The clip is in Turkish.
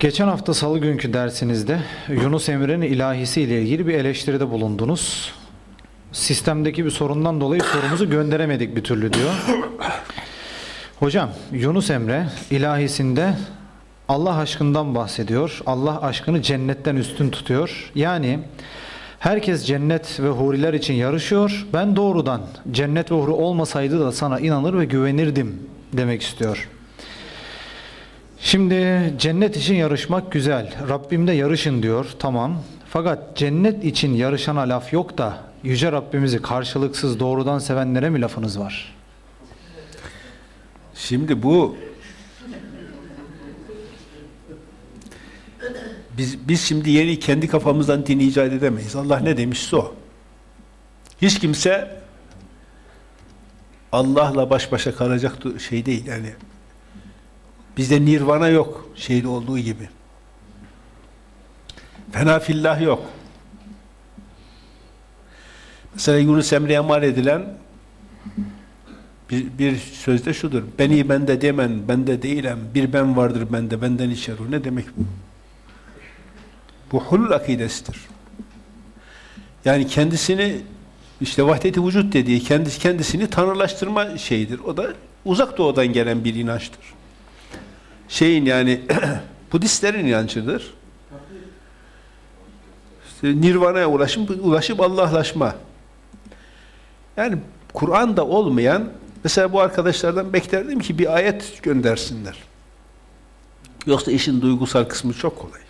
Geçen hafta salı günkü dersinizde Yunus Emre'nin ilahisi ile ilgili bir eleştiride bulundunuz. Sistemdeki bir sorundan dolayı sorumuzu gönderemedik bir türlü diyor. Hocam Yunus Emre ilahisinde Allah aşkından bahsediyor. Allah aşkını cennetten üstün tutuyor. Yani herkes cennet ve huriler için yarışıyor. Ben doğrudan cennet ve huri olmasaydı da sana inanır ve güvenirdim demek istiyor. Şimdi cennet için yarışmak güzel. Rabbimde yarışın diyor. Tamam. Fakat cennet için yarışana laf yok da yüce Rabbimizi karşılıksız doğrudan sevenlere mi lafınız var? Şimdi bu biz biz şimdi yeni kendi kafamızdan din icat edemeyiz. Allah ne demişse o. Hiç kimse Allah'la baş başa kalacak şey değil yani. Bizde nirvana yok şeyde olduğu gibi. Fena fillah yok. Mesela Yunus Emre'ye mal edilen bir, bir sözde şudur. Beni bende demen, bende değilim. Bir ben vardır bende, benden içer o. Ne demek bu? Bu hulul akidesidir. Yani kendisini işte vahdeti vücut dediği kendisi kendisini tanrılaştırma şeyidir. O da uzak doğudan gelen bir inançtır. Şeyin yani Budistlerin inancıdır. İşte nirvana'ya ulaşıp, ulaşıp Allah'laşma. Yani Kur'an'da olmayan mesela bu arkadaşlardan beklerdim ki bir ayet göndersinler. Yoksa işin duygusal kısmı çok kolay.